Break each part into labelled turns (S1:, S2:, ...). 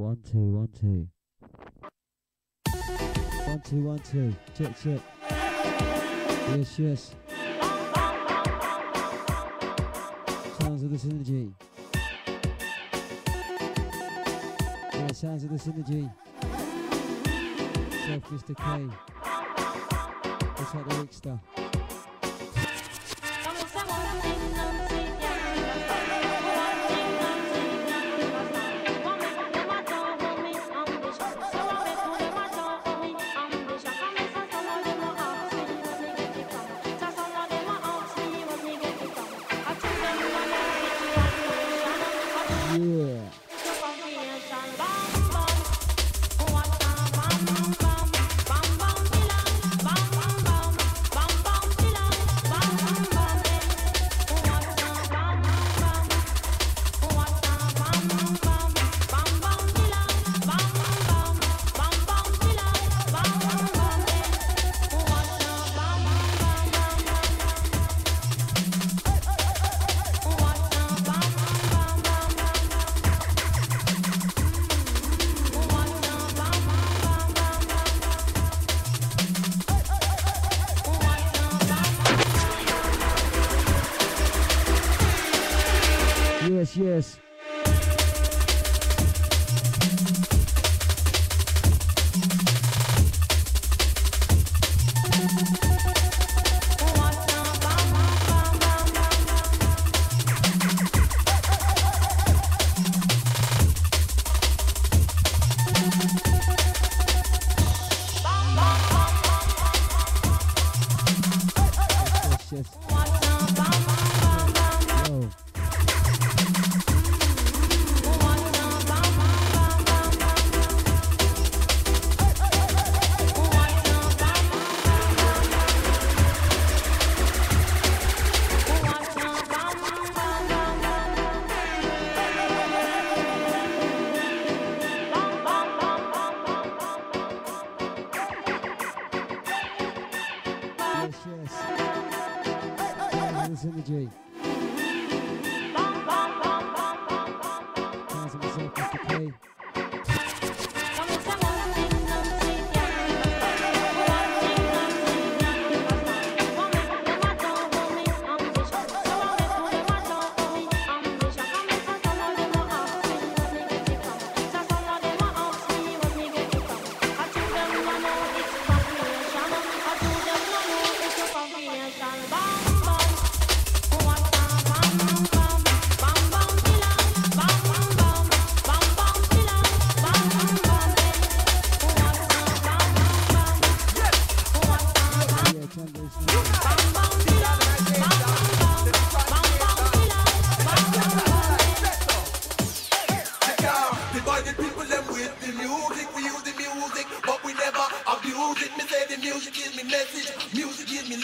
S1: One, two, one, two. One, two, one, two. Check, check. Yes, yes. Sounds of the synergy. Yeah, sounds of the synergy. Self Mr. K. It's like the Rickster.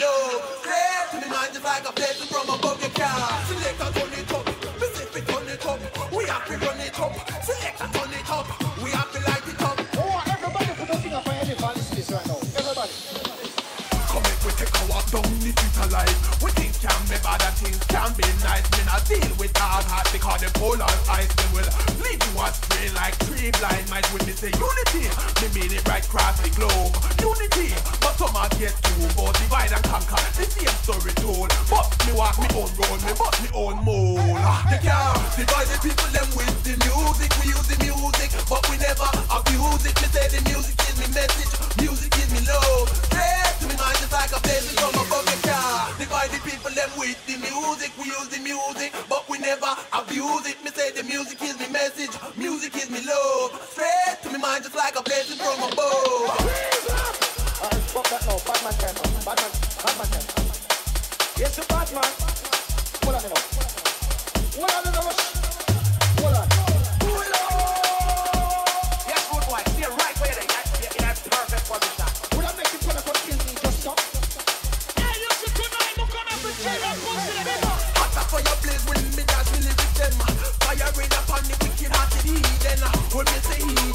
S2: low. Clap to the mind just like a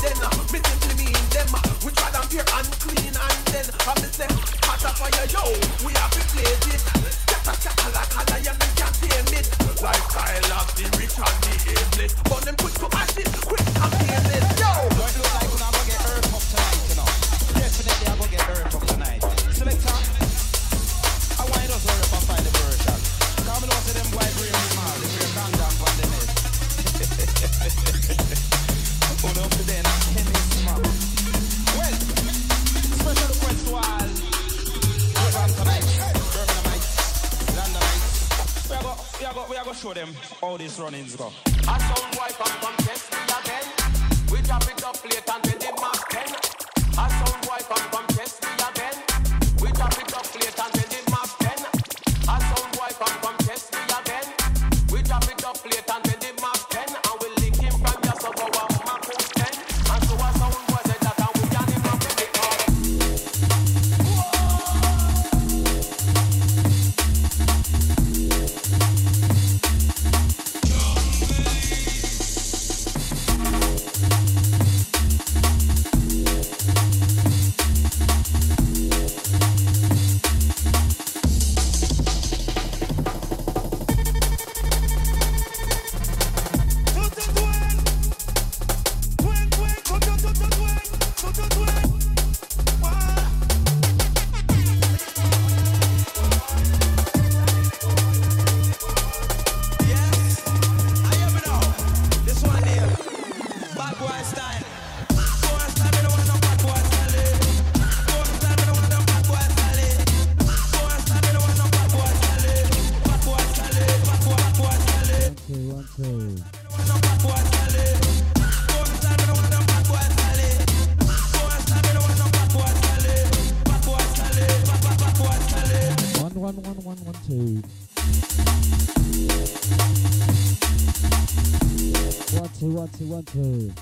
S2: then
S3: uh, I
S4: miss two,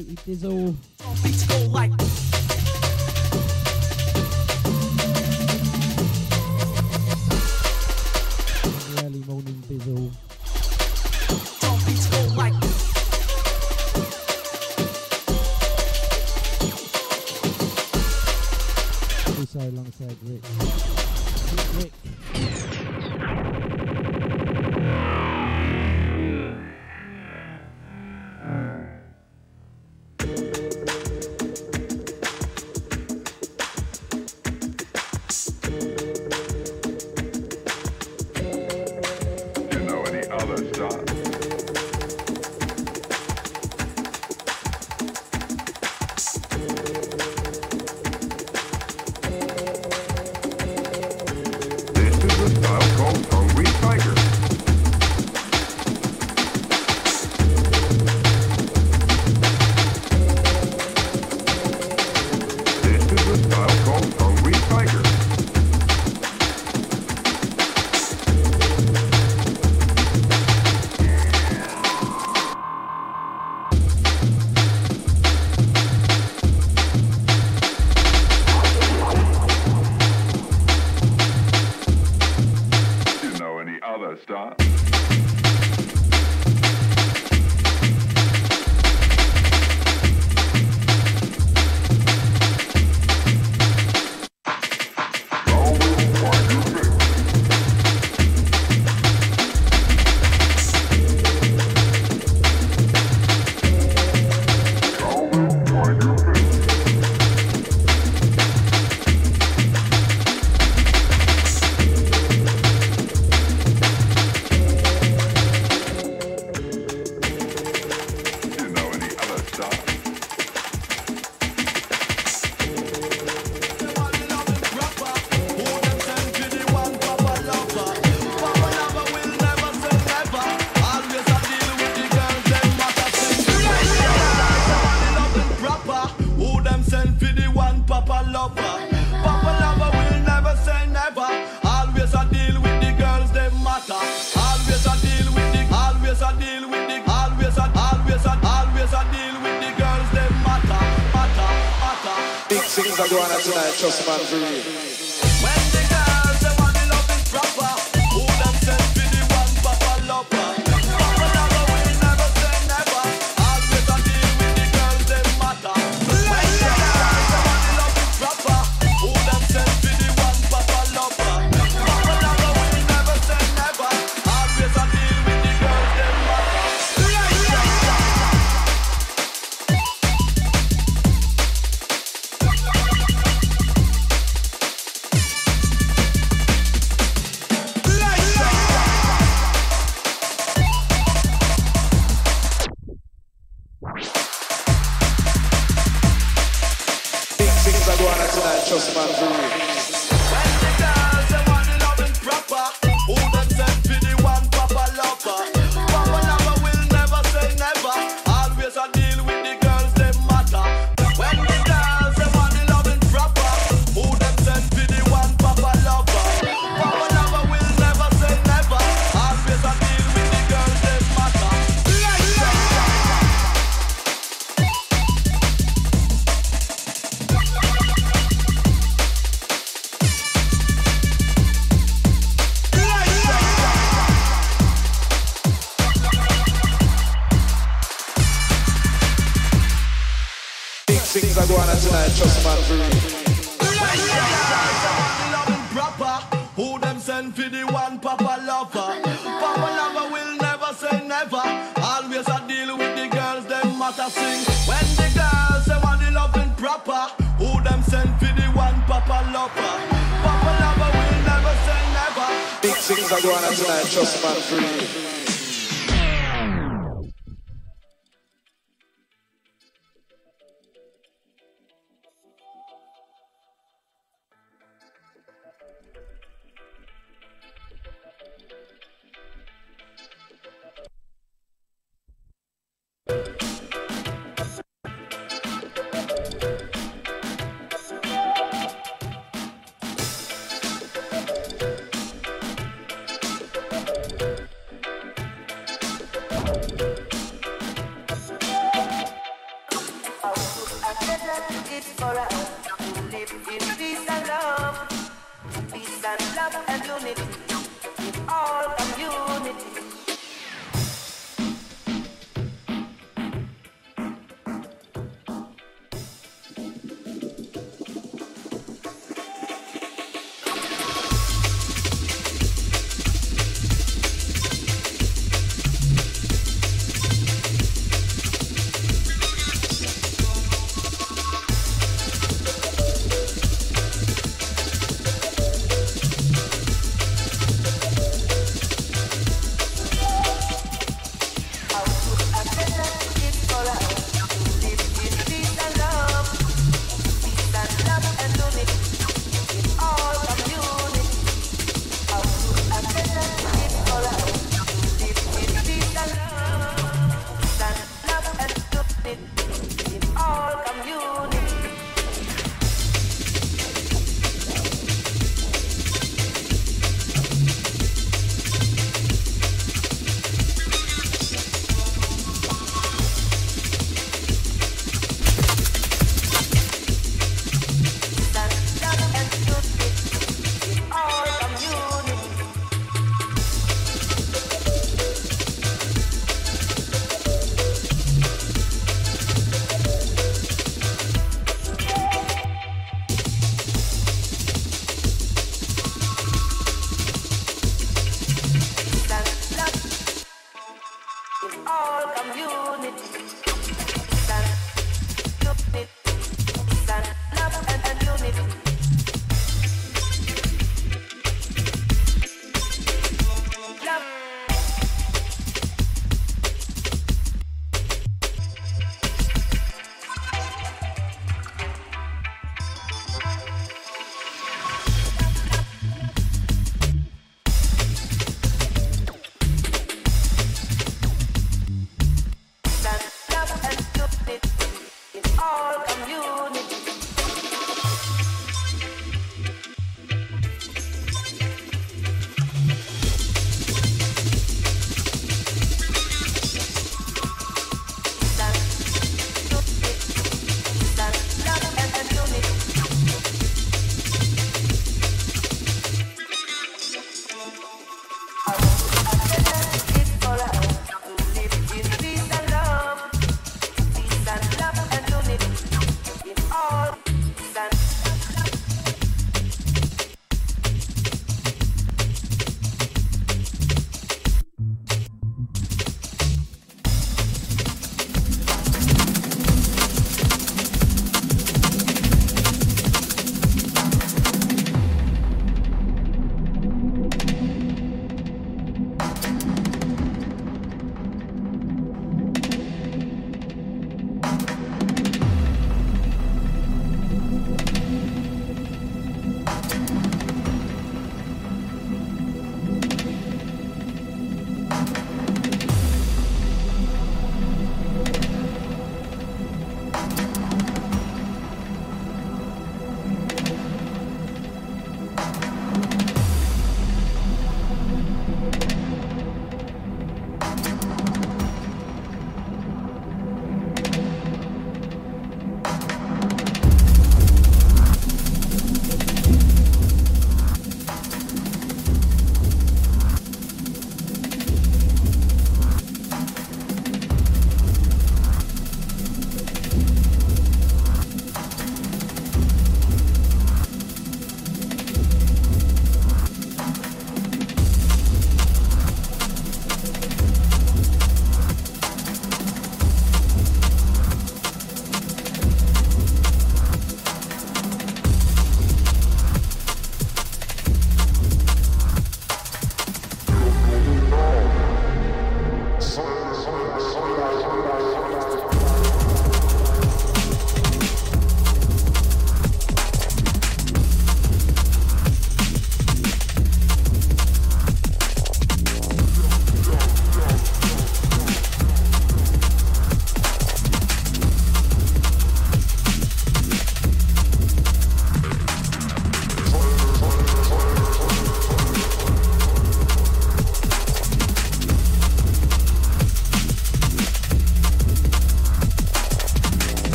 S5: The
S6: Smoky Dizzle.
S7: I go on tonight, trust my dream. go on tonight, trust man for real.
S8: Who them send for the one Papa lover? Papa lover will never say never. Always I deal with the girls, them matter sing. When the girls say want love loving proper, who them send for the one Papa lover? Papa lover will never say never.
S7: Big things are going on tonight, trust my for.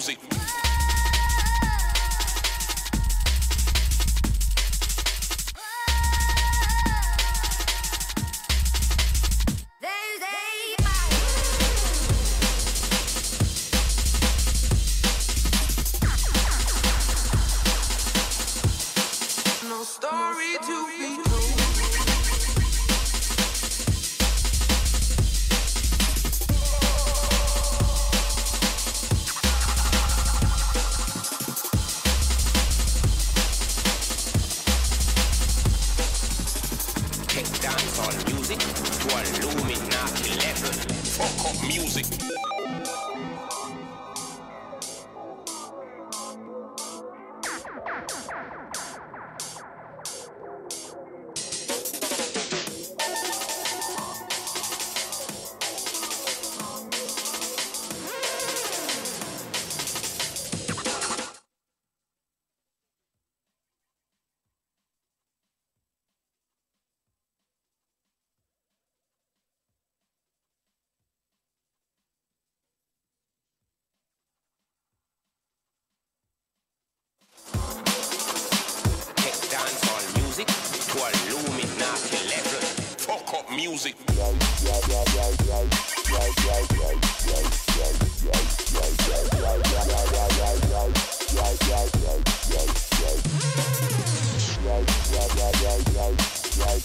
S9: Music.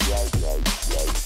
S9: Take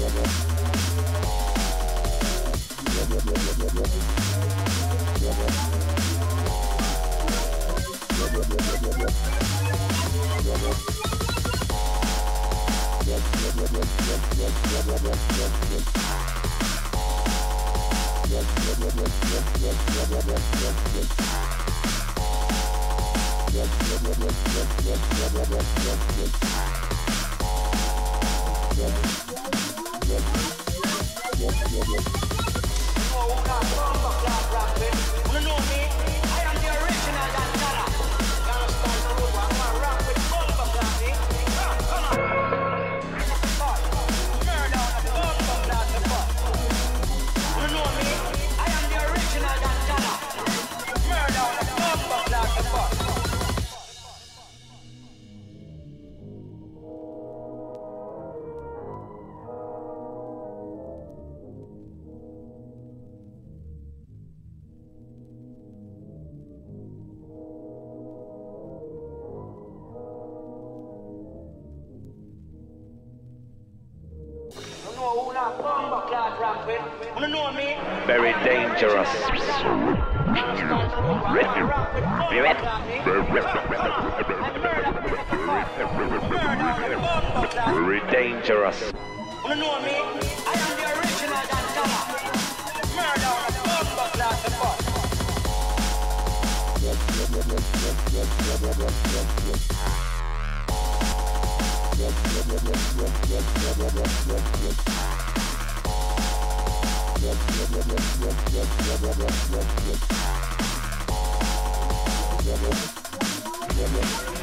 S10: Yeah. Yes, yes bumbo clad for fun. You You know me?
S11: Very dangerous. Very dangerous.
S10: You know me? I am the original Dantana. Murder on a bumbo clad for fun.
S2: Thank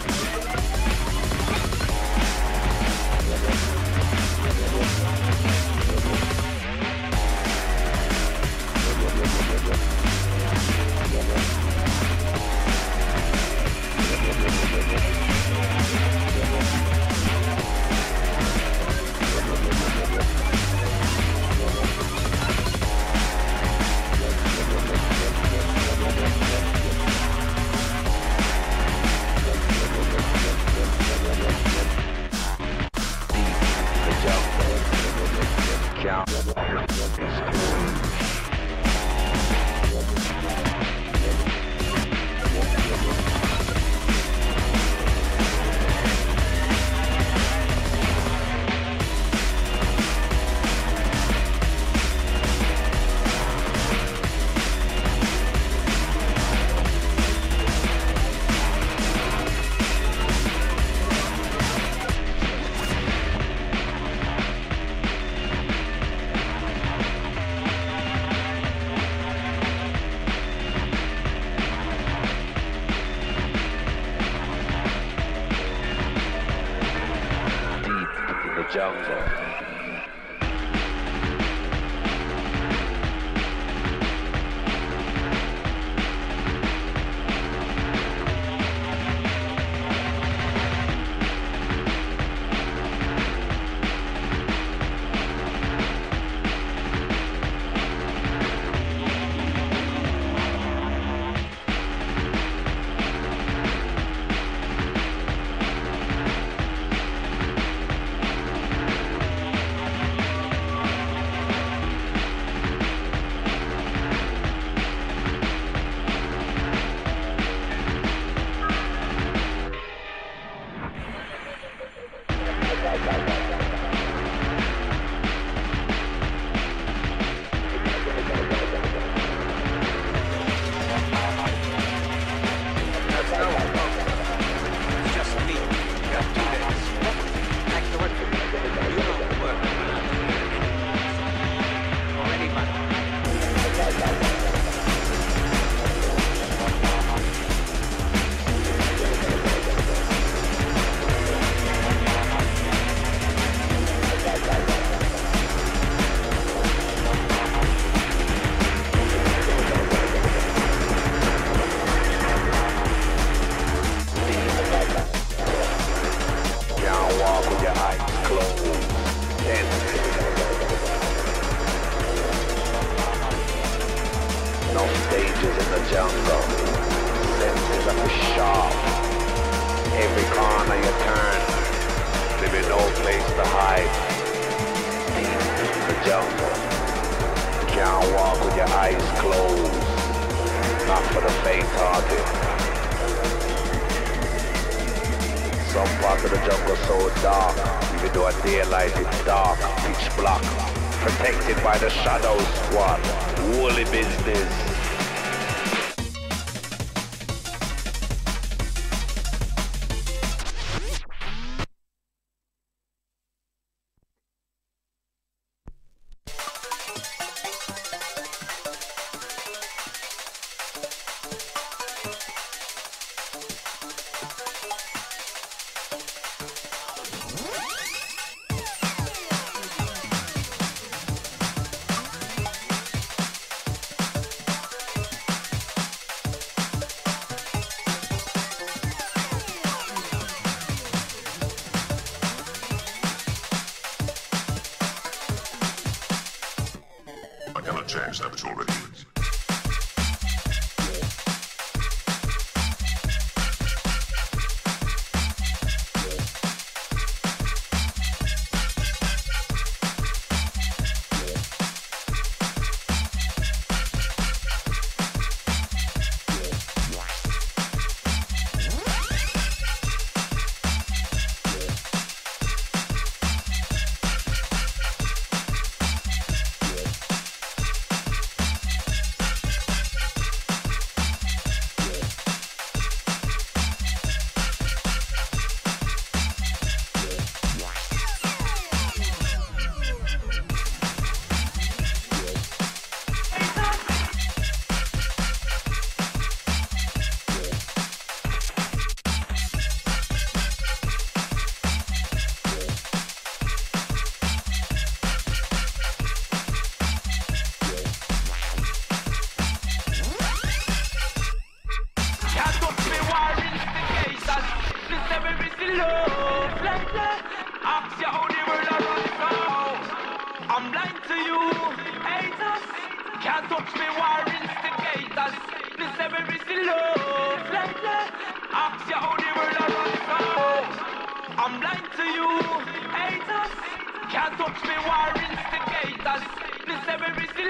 S12: change that, but already.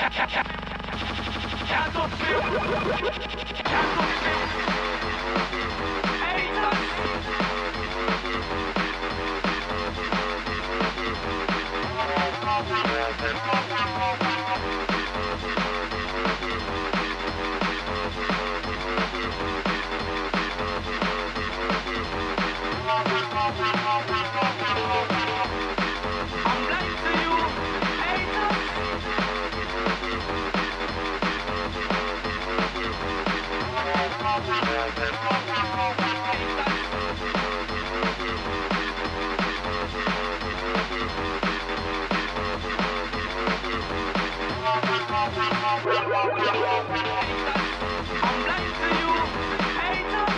S8: ちゃんとしてよ I'm blessing you.
S13: Anytime.